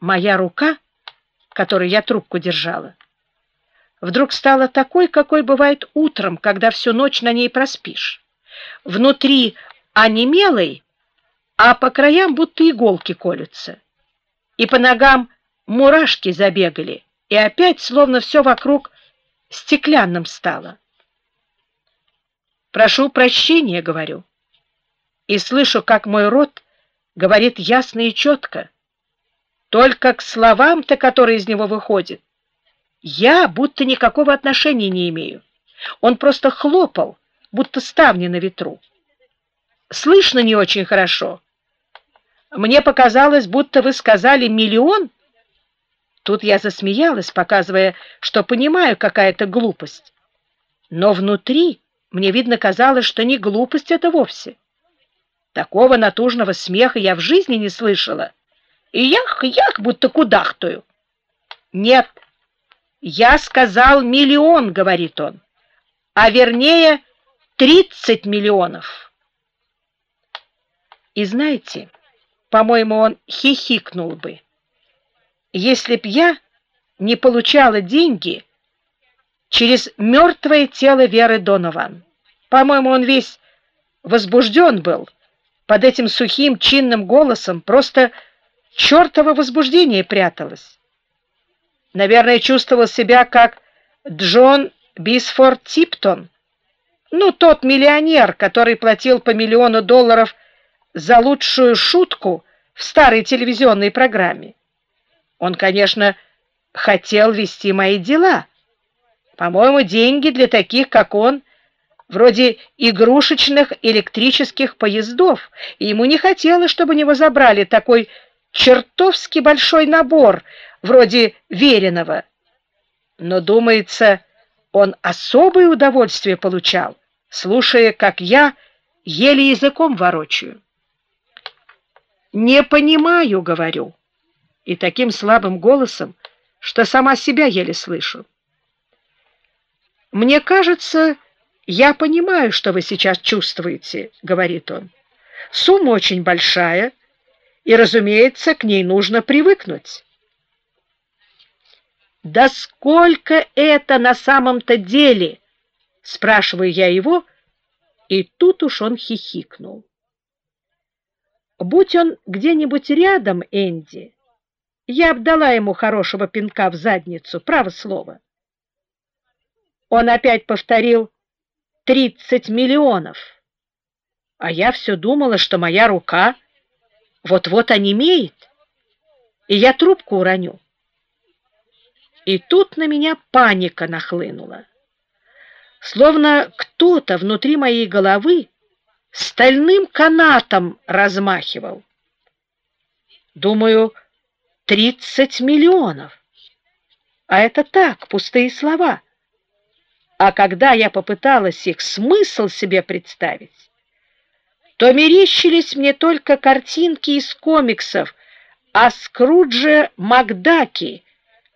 Моя рука, которой я трубку держала, вдруг стала такой, какой бывает утром, когда всю ночь на ней проспишь. Внутри онемелой, а по краям будто иголки колются. И по ногам мурашки забегали, и опять словно все вокруг стеклянным стало. Прошу прощения, говорю. И слышу, как мой рот говорит ясно и четко. Только к словам-то, которые из него выходят, я будто никакого отношения не имею. Он просто хлопал, будто ставни на ветру. Слышно не очень хорошо. Мне показалось, будто вы сказали миллион. Тут я засмеялась, показывая, что понимаю, какая-то глупость. Но внутри мне, видно, казалось, что не глупость это вовсе. Такого натужного смеха я в жизни не слышала. И ях-ях, будто кудахтую. Нет, я сказал миллион, говорит он, а вернее тридцать миллионов. И знаете, по-моему, он хихикнул бы, если б я не получала деньги через мертвое тело Веры Донован. По-моему, он весь возбужден был под этим сухим чинным голосом, просто чертово возбуждение пряталось. Наверное, чувствовал себя как Джон Бисфорд Типтон, ну, тот миллионер, который платил по миллиону долларов за лучшую шутку в старой телевизионной программе. Он, конечно, хотел вести мои дела, по-моему, деньги для таких, как он, вроде игрушечных электрических поездов, и ему не хотелось, чтобы у него забрали такой чертовски большой набор, вроде веренного. Но, думается, он особое удовольствие получал, слушая, как я еле языком ворочаю. «Не понимаю», — говорю, и таким слабым голосом, что сама себя еле слышу. Мне кажется, я понимаю, что вы сейчас чувствуете, говорит он. Сумма очень большая, и, разумеется, к ней нужно привыкнуть. Да сколько это на самом-то деле? спрашиваю я его, и тут уж он хихикнул. Будь он где-нибудь рядом, Энди, я обдала ему хорошего пинка в задницу, право слово. Он опять повторил «тридцать миллионов». А я все думала, что моя рука вот-вот онемеет, и я трубку уроню. И тут на меня паника нахлынула. Словно кто-то внутри моей головы стальным канатом размахивал. Думаю, тридцать миллионов. А это так, пустые слова. А когда я попыталась их смысл себе представить, то мерещились мне только картинки из комиксов о Скрудже Макдаки,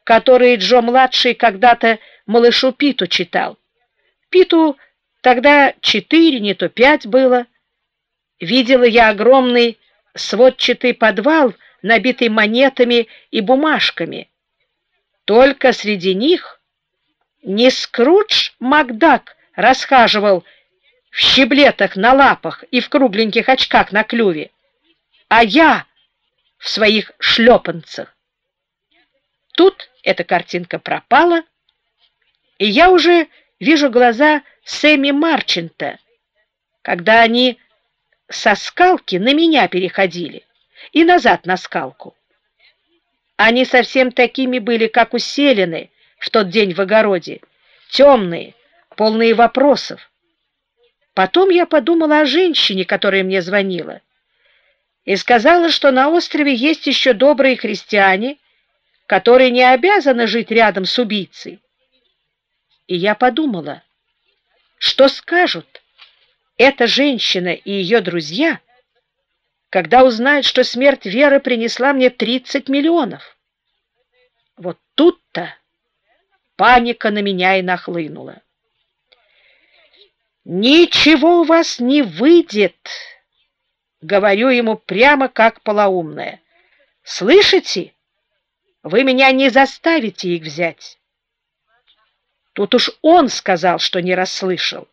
которые Джо-младший когда-то малышу Питу читал. Питу тогда четыре, не то пять было. Видела я огромный сводчатый подвал, набитый монетами и бумажками. Только среди них не Скрудж Макдак расхаживал в щеблетах на лапах и в кругленьких очках на клюве, а я в своих шлепанцах. Тут эта картинка пропала, и я уже вижу глаза Сэмми Марчента, когда они со скалки на меня переходили и назад на скалку. Они совсем такими были, как у Селины, в тот день в огороде, темные, полные вопросов. Потом я подумала о женщине, которая мне звонила, и сказала, что на острове есть еще добрые христиане, которые не обязаны жить рядом с убийцей. И я подумала, что скажут эта женщина и ее друзья, когда узнают, что смерть Веры принесла мне 30 миллионов. Вот тут-то паника на меня и нахлынула. «Ничего у вас не выйдет!» Говорю ему прямо как полоумная. «Слышите? Вы меня не заставите их взять. Тут уж он сказал, что не расслышал,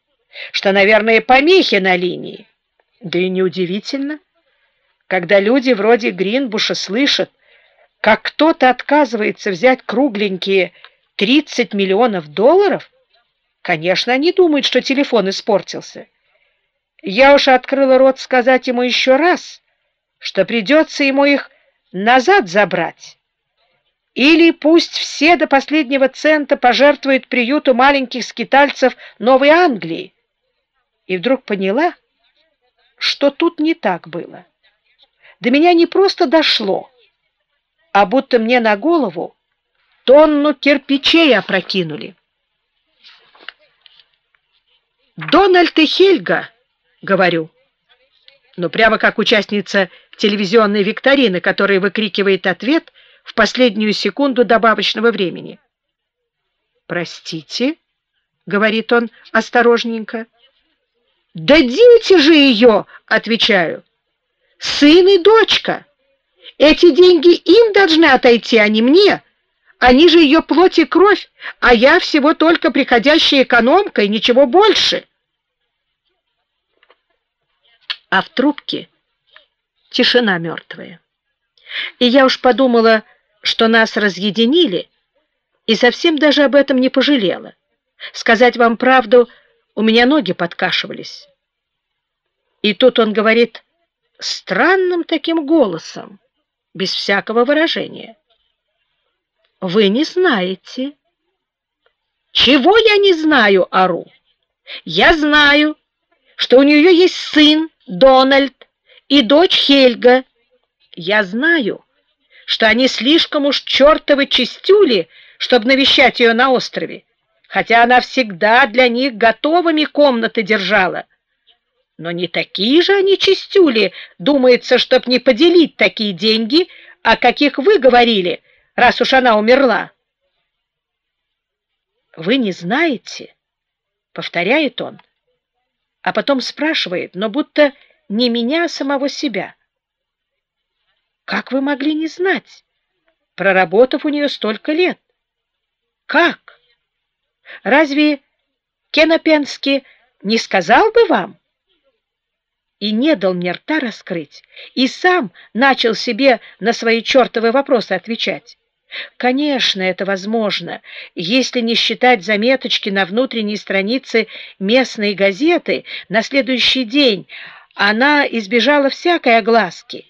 что, наверное, помехи на линии. Да и неудивительно, когда люди вроде Гринбуша слышат, как кто-то отказывается взять кругленькие 30 миллионов долларов, конечно, они думают, что телефон испортился. Я уж открыла рот сказать ему еще раз, что придется ему их назад забрать. Или пусть все до последнего цента пожертвуют приюту маленьких скитальцев Новой Англии. И вдруг поняла, что тут не так было. До меня не просто дошло, а будто мне на голову тонну кирпичей опрокинули. «Дональд и Хельга», — говорю, но прямо как участница телевизионной викторины, которая выкрикивает ответ в последнюю секунду добавочного времени. «Простите», — говорит он осторожненько. «Дадите же ее!» — отвечаю. «Сын и дочка. Эти деньги им должны отойти, а не мне. Они же ее плоть и кровь, а я всего только приходящая экономка и ничего больше». А в трубке тишина мертвая. И я уж подумала, что нас разъединили, и совсем даже об этом не пожалела. Сказать вам правду, у меня ноги подкашивались. И тут он говорит странным таким голосом, без всякого выражения. «Вы не знаете». «Чего я не знаю, Ару? Я знаю, что у нее есть сын Дональд и дочь Хельга. Я знаю, что они слишком уж чертовы чистюли, чтобы навещать ее на острове, хотя она всегда для них готовыми комнаты держала. Но не такие же они чистюли, думается, чтоб не поделить такие деньги, о каких вы говорили, раз уж она умерла. «Вы не знаете?» — повторяет он, а потом спрашивает, но будто не меня, а самого себя. Как вы могли не знать, проработав у нее столько лет? Как? Разве Кенопенский не сказал бы вам? И не дал мне рта раскрыть, и сам начал себе на свои чертовы вопросы отвечать. Конечно, это возможно, если не считать заметочки на внутренней странице местной газеты на следующий день. Она избежала всякой огласки.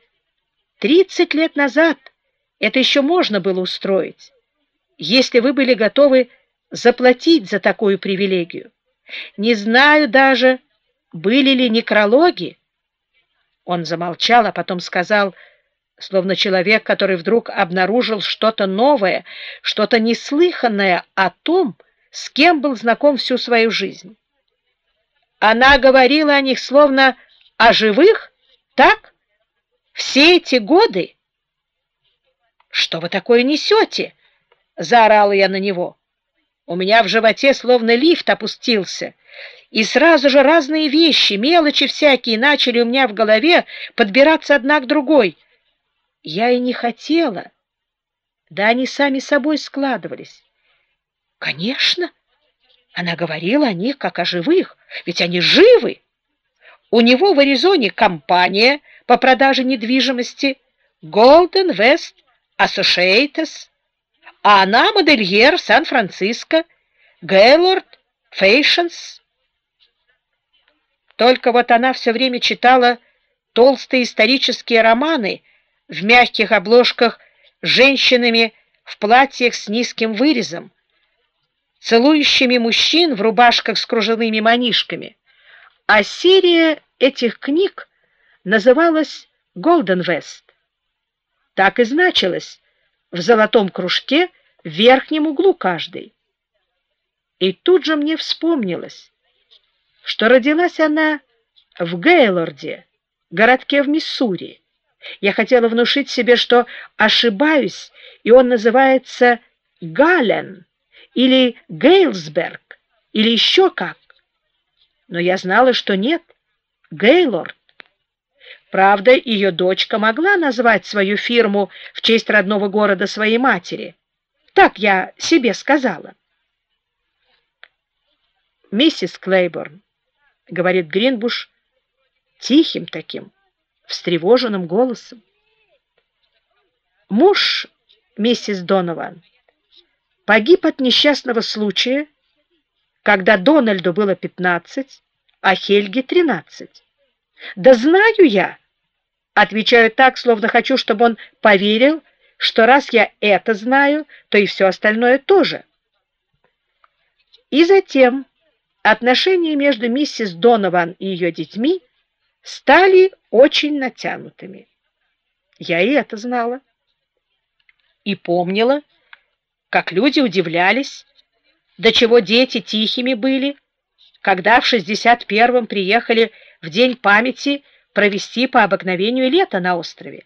Тридцать лет назад это еще можно было устроить, если вы были готовы заплатить за такую привилегию. Не знаю даже, были ли некрологи. Он замолчал, а потом сказал, словно человек, который вдруг обнаружил что-то новое, что-то неслыханное о том, с кем был знаком всю свою жизнь. Она говорила о них словно о живых, так? Все эти годы? Что вы такое несете? Заорала я на него. У меня в животе словно лифт опустился, и сразу же разные вещи, мелочи всякие, начали у меня в голове подбираться одна к другой. Я и не хотела. Да они сами собой складывались. Конечно, она говорила о них как о живых, ведь они живы. У него в Аризоне компания по продаже недвижимости Golden West Associates, а она модельер Сан-Франциско Gaylord Fashions. Только вот она все время читала толстые исторические романы в мягких обложках женщинами в платьях с низким вырезом, целующими мужчин в рубашках с кружевными манишками. А серия этих книг называлась «Голден Вест». Так и значилось в золотом кружке в верхнем углу каждой. И тут же мне вспомнилось, что родилась она в Гейлорде, городке в Миссури. Я хотела внушить себе, что ошибаюсь, и он называется Гален или Гейлсберг или еще как но я знала, что нет. Гейлорд. Правда, ее дочка могла назвать свою фирму в честь родного города своей матери. Так я себе сказала. «Миссис Клейборн», — говорит Гринбуш тихим таким, встревоженным голосом. Муж миссис Донован погиб от несчастного случая, когда Дональду было 15, а Хельге 13. Да знаю я, отвечаю так, словно хочу, чтобы он поверил, что раз я это знаю, то и все остальное тоже. И затем отношения между миссис Донован и ее детьми стали очень натянутыми. Я и это знала. И помнила, как люди удивлялись, до чего дети тихими были, когда в 61-м приехали в День памяти провести по обыкновению лето на острове.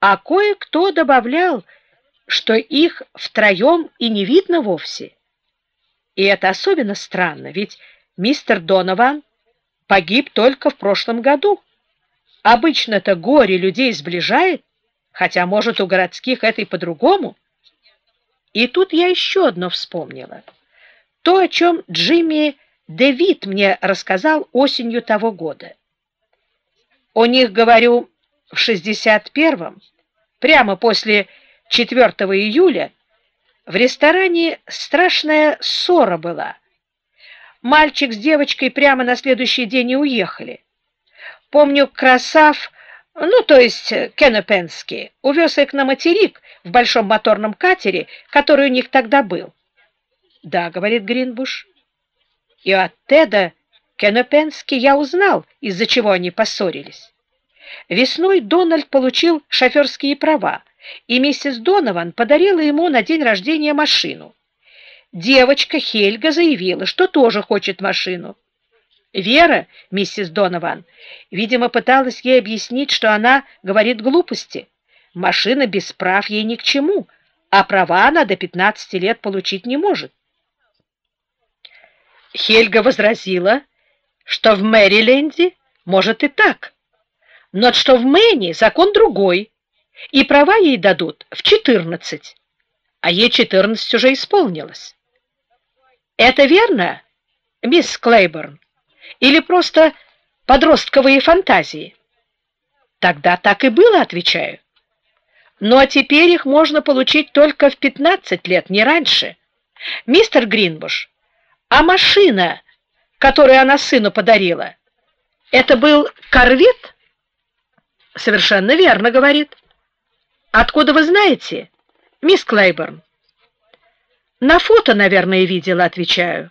А кое-кто добавлял, что их втроем и не видно вовсе. И это особенно странно, ведь мистер Донован погиб только в прошлом году. Обычно-то горе людей сближает, хотя, может, у городских это и по-другому. И тут я еще одно вспомнила. То, о чем Джимми Дэвид мне рассказал осенью того года. У них, говорю, в 61-м, прямо после 4 июля, в ресторане страшная ссора была. Мальчик с девочкой прямо на следующий день и уехали. Помню, Красав, ну, то есть Кеннепенский, увез их на материк в большом моторном катере, который у них тогда был. «Да», — говорит Гринбуш, — «и от Теда Кеннепенски я узнал, из-за чего они поссорились. Весной Дональд получил шоферские права, и миссис Донован подарила ему на день рождения машину. Девочка Хельга заявила, что тоже хочет машину. Вера, миссис Донован, видимо, пыталась ей объяснить, что она говорит глупости. Машина без прав ей ни к чему, а права она до 15 лет получить не может. Хельга возразила, что в Мэриленде может и так, но что в Мэне закон другой, и права ей дадут в 14, а ей 14 уже исполнилось. Это верно, мисс Клейборн? Или просто подростковые фантазии? Тогда так и было, отвечаю. Ну а теперь их можно получить только в 15 лет, не раньше. Мистер Гринбуш, а машина, которую она сыну подарила, это был корвет? Совершенно верно, говорит. Откуда вы знаете, мисс Клейборн? На фото, наверное, видела, отвечаю.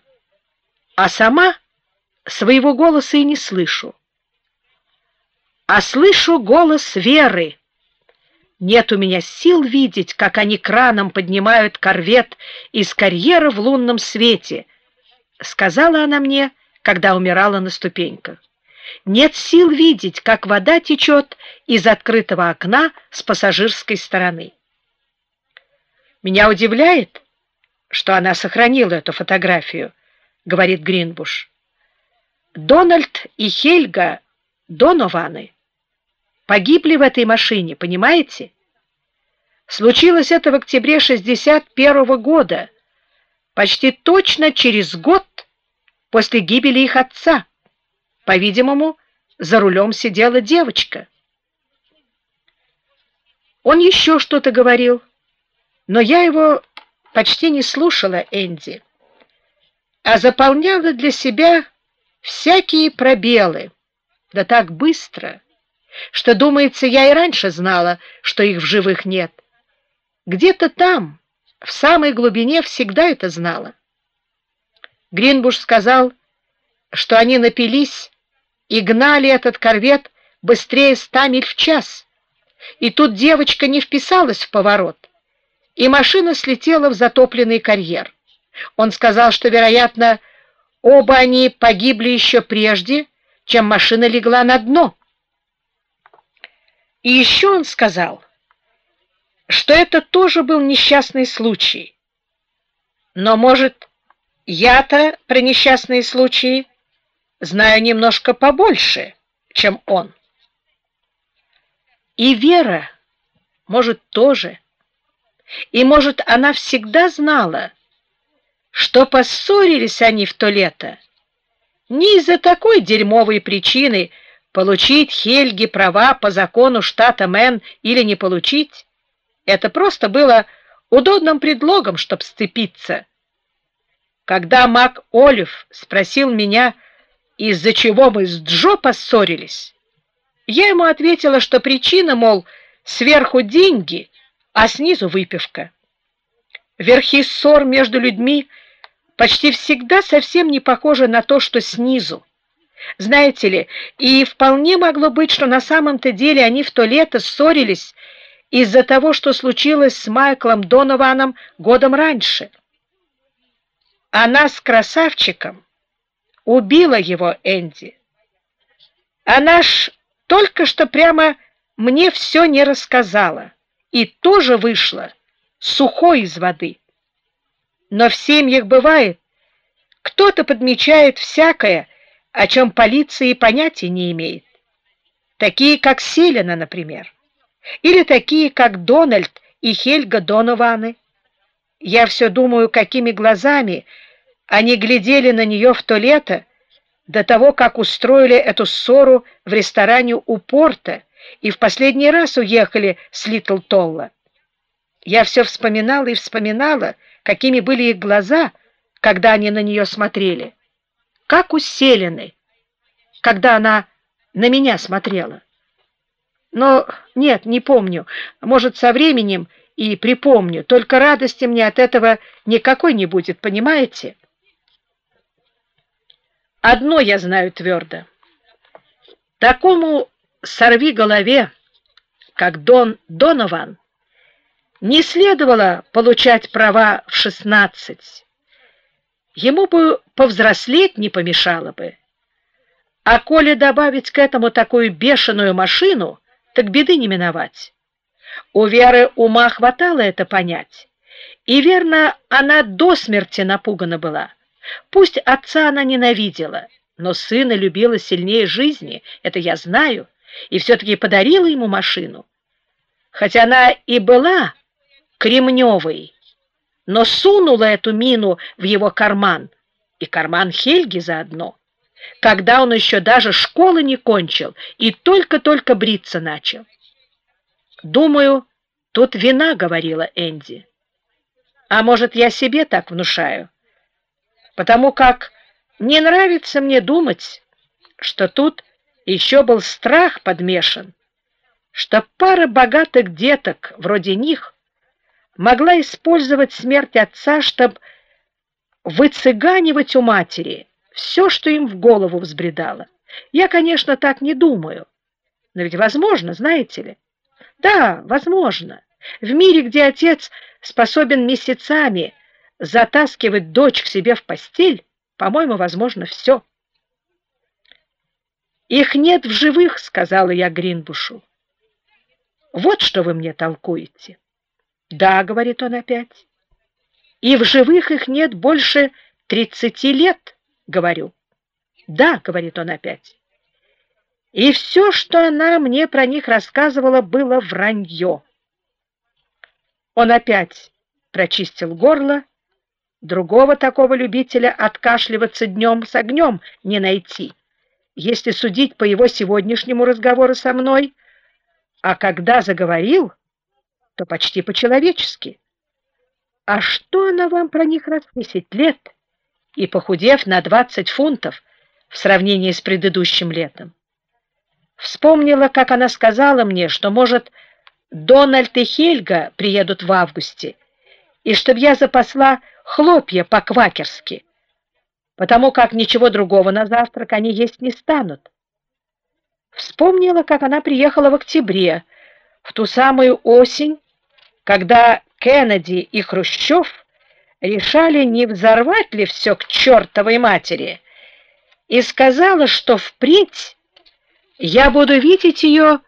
А сама своего голоса и не слышу. А слышу голос Веры. Нет у меня сил видеть, как они краном поднимают корвет из карьера в лунном свете, сказала она мне, когда умирала на ступеньках. Нет сил видеть, как вода течет из открытого окна с пассажирской стороны. Меня удивляет, что она сохранила эту фотографию, говорит Гринбуш. Дональд и Хельга Донованы погибли в этой машине, понимаете? Случилось это в октябре 61 -го года, почти точно через год после гибели их отца. По-видимому, за рулем сидела девочка. Он еще что-то говорил, но я его почти не слушала Энди, а заполняла для себя всякие пробелы, да так быстро, что, думается, я и раньше знала, что их в живых нет. Где-то там, в самой глубине, всегда это знала. Гринбуш сказал, что они напились и гнали этот корвет быстрее ста миль в час, и тут девочка не вписалась в поворот и машина слетела в затопленный карьер. Он сказал, что, вероятно, оба они погибли еще прежде, чем машина легла на дно. И еще он сказал, что это тоже был несчастный случай. Но, может, я-то про несчастные случаи знаю немножко побольше, чем он. И Вера, может, тоже. И, может, она всегда знала, что поссорились они в то лето не из-за такой дерьмовой причины получить Хельги права по закону штата Мэн или не получить. Это просто было удобным предлогом, чтобы сцепиться. Когда Мак Олив спросил меня, из-за чего мы с Джо поссорились, я ему ответила, что причина, мол, сверху деньги, а снизу выпивка. Верхи ссор между людьми почти всегда совсем не похожи на то, что снизу. Знаете ли, и вполне могло быть, что на самом-то деле они в то лето ссорились из-за того, что случилось с Майклом Донованом годом раньше. Она с красавчиком убила его Энди. Она ж только что прямо мне все не рассказала и тоже вышла сухой из воды. Но в семьях бывает, кто-то подмечает всякое, о чем полиция и понятия не имеет. Такие, как Селина, например или такие, как Дональд и Хельга Донованы. Я все думаю, какими глазами они глядели на нее в то лето, до того, как устроили эту ссору в ресторане у порта и в последний раз уехали с Литл Толла. Я все вспоминала и вспоминала, какими были их глаза, когда они на нее смотрели. Как у Селины, когда она на меня смотрела. Но нет, не помню. Может, со временем и припомню. Только радости мне от этого никакой не будет, понимаете? Одно я знаю твердо. Такому сорви голове, как Дон Донован, не следовало получать права в шестнадцать. Ему бы повзрослеть не помешало бы. А коли добавить к этому такую бешеную машину — так беды не миновать. У Веры ума хватало это понять. И верно, она до смерти напугана была. Пусть отца она ненавидела, но сына любила сильнее жизни, это я знаю, и все-таки подарила ему машину. Хотя она и была кремневой, но сунула эту мину в его карман, и карман Хельги заодно когда он еще даже школы не кончил и только-только бриться начал. «Думаю, тут вина», — говорила Энди. «А может, я себе так внушаю? Потому как не нравится мне думать, что тут еще был страх подмешан, что пара богатых деток вроде них могла использовать смерть отца, чтобы выцыганивать у матери все, что им в голову взбредало. Я, конечно, так не думаю. Но ведь возможно, знаете ли? Да, возможно. В мире, где отец способен месяцами затаскивать дочь к себе в постель, по-моему, возможно все. «Их нет в живых», — сказала я Гринбушу. «Вот что вы мне толкуете». «Да», — говорит он опять, — «и в живых их нет больше тридцати лет» говорю. Да, говорит он опять. И все, что она мне про них рассказывала, было вранье. Он опять прочистил горло. Другого такого любителя откашливаться днем с огнем не найти, если судить по его сегодняшнему разговору со мной. А когда заговорил, то почти по-человечески. А что она вам про них раз десять лет? и похудев на 20 фунтов в сравнении с предыдущим летом. Вспомнила, как она сказала мне, что, может, Дональд и Хельга приедут в августе, и чтобы я запасла хлопья по-квакерски, потому как ничего другого на завтрак они есть не станут. Вспомнила, как она приехала в октябре, в ту самую осень, когда Кеннеди и Хрущев решали, не взорвать ли все к чертовой матери, и сказала, что впредь я буду видеть ее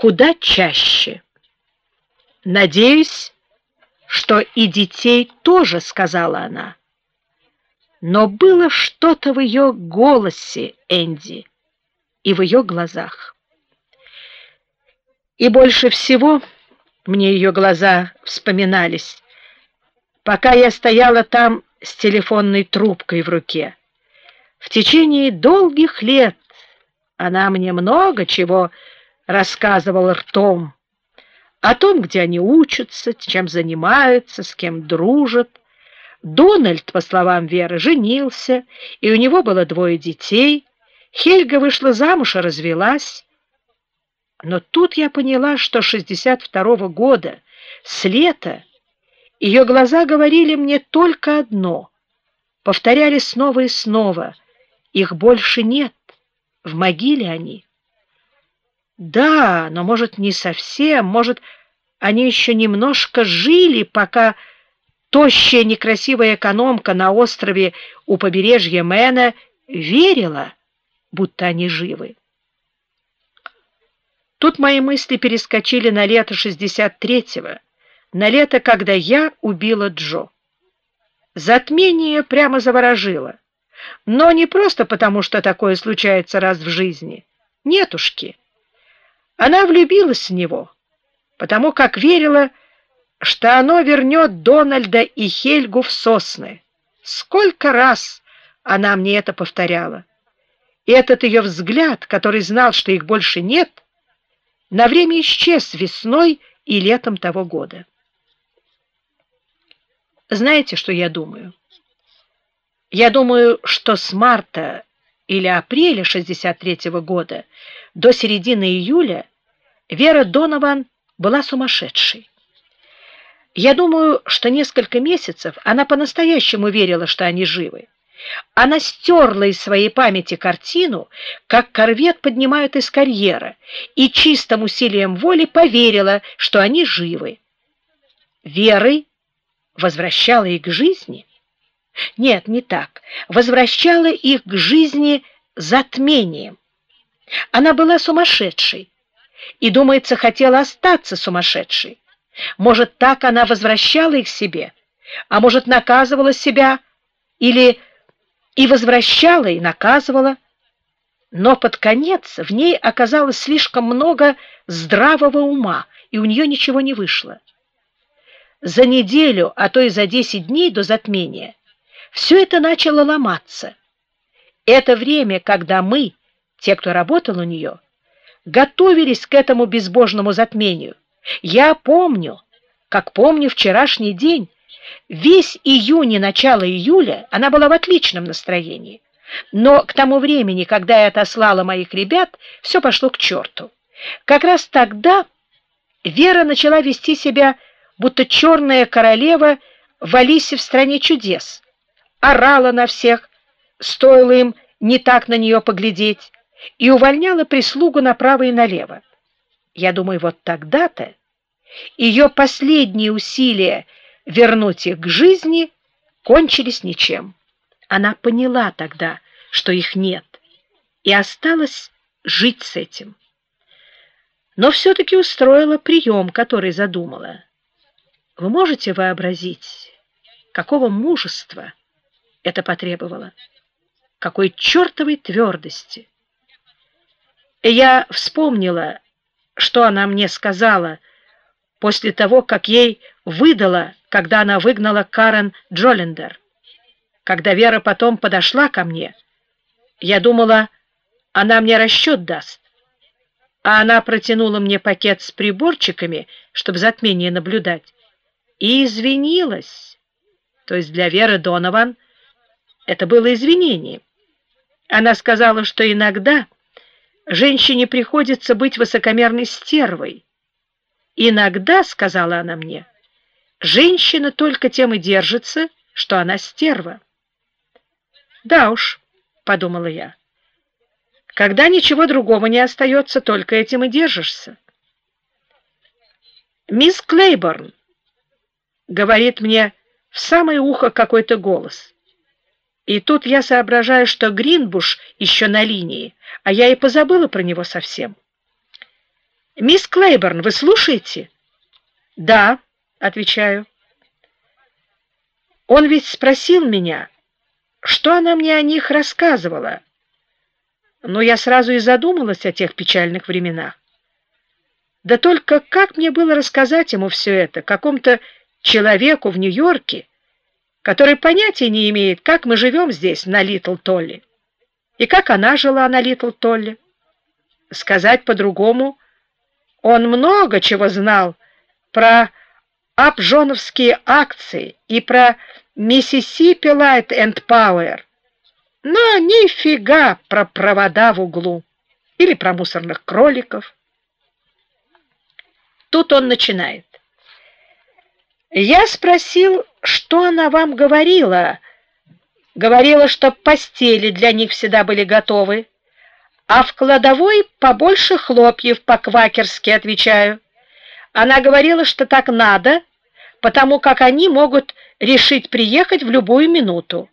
куда чаще. Надеюсь, что и детей тоже, сказала она. Но было что-то в ее голосе, Энди, и в ее глазах. И больше всего мне ее глаза вспоминались, пока я стояла там с телефонной трубкой в руке. В течение долгих лет она мне много чего рассказывала ртом, о том, где они учатся, чем занимаются, с кем дружат. Дональд, по словам Веры, женился, и у него было двое детей. Хельга вышла замуж и развелась. Но тут я поняла, что 62 -го года, с лета, ее глаза говорили мне только одно, повторяли снова и снова, их больше нет, в могиле они. Да, но, может, не совсем, может, они еще немножко жили, пока тощая некрасивая экономка на острове у побережья Мэна верила, будто они живы. Тут мои мысли перескочили на лето 63-го, на лето, когда я убила Джо. Затмение прямо заворожило. Но не просто потому, что такое случается раз в жизни. Нетушки. Она влюбилась в него, потому как верила, что оно вернет Дональда и Хельгу в сосны. Сколько раз она мне это повторяла. И этот ее взгляд, который знал, что их больше нет, на время исчез весной и летом того года. Знаете, что я думаю? Я думаю, что с марта или апреля 63 -го года до середины июля Вера Донован была сумасшедшей. Я думаю, что несколько месяцев она по-настоящему верила, что они живы. Она стерла из своей памяти картину, как корвет поднимают из карьера, и чистым усилием воли поверила, что они живы. Верой возвращала их к жизни? Нет, не так. Возвращала их к жизни затмением. Она была сумасшедшей и, думается, хотела остаться сумасшедшей. Может, так она возвращала их себе, а может, наказывала себя или и возвращала, и наказывала. Но под конец в ней оказалось слишком много здравого ума, и у нее ничего не вышло. За неделю, а то и за десять дней до затмения все это начало ломаться. Это время, когда мы, те, кто работал у нее, готовились к этому безбожному затмению. Я помню, как помню вчерашний день, Весь июнь и начало июля она была в отличном настроении. Но к тому времени, когда я отослала моих ребят, все пошло к черту. Как раз тогда Вера начала вести себя, будто черная королева в Алисе в стране чудес. Орала на всех, стоило им не так на нее поглядеть, и увольняла прислугу направо и налево. Я думаю, вот тогда-то ее последние усилия вернуть их к жизни, кончились ничем. Она поняла тогда, что их нет, и осталась жить с этим. Но все-таки устроила прием, который задумала. Вы можете вообразить, какого мужества это потребовало? Какой чертовой твердости! Я вспомнила, что она мне сказала после того, как ей выдала когда она выгнала Карен Джолендер. Когда Вера потом подошла ко мне, я думала, она мне расчет даст. А она протянула мне пакет с приборчиками, чтобы затмение наблюдать, и извинилась. То есть для Веры Донован это было извинение. Она сказала, что иногда женщине приходится быть высокомерной стервой. Иногда, сказала она мне, Женщина только тем и держится, что она стерва. Да уж, подумала я. Когда ничего другого не остается, только этим и держишься. Мисс Клейборн говорит мне в самое ухо какой-то голос. И тут я соображаю, что Гринбуш еще на линии, а я и позабыла про него совсем. Мисс Клейборн, вы слушаете? Да отвечаю. Он ведь спросил меня, что она мне о них рассказывала. Но я сразу и задумалась о тех печальных временах. Да только как мне было рассказать ему все это, какому-то человеку в Нью-Йорке, который понятия не имеет, как мы живем здесь, на Литл Толли, и как она жила на Литл Толли. Сказать по-другому, он много чего знал про апжоновские акции и про Миссисипи Light and Power, но нифига про провода в углу или про мусорных кроликов. Тут он начинает. Я спросил, что она вам говорила. Говорила, что постели для них всегда были готовы, а в кладовой побольше хлопьев по-квакерски, отвечаю. Она говорила, что так надо, потому как они могут решить приехать в любую минуту.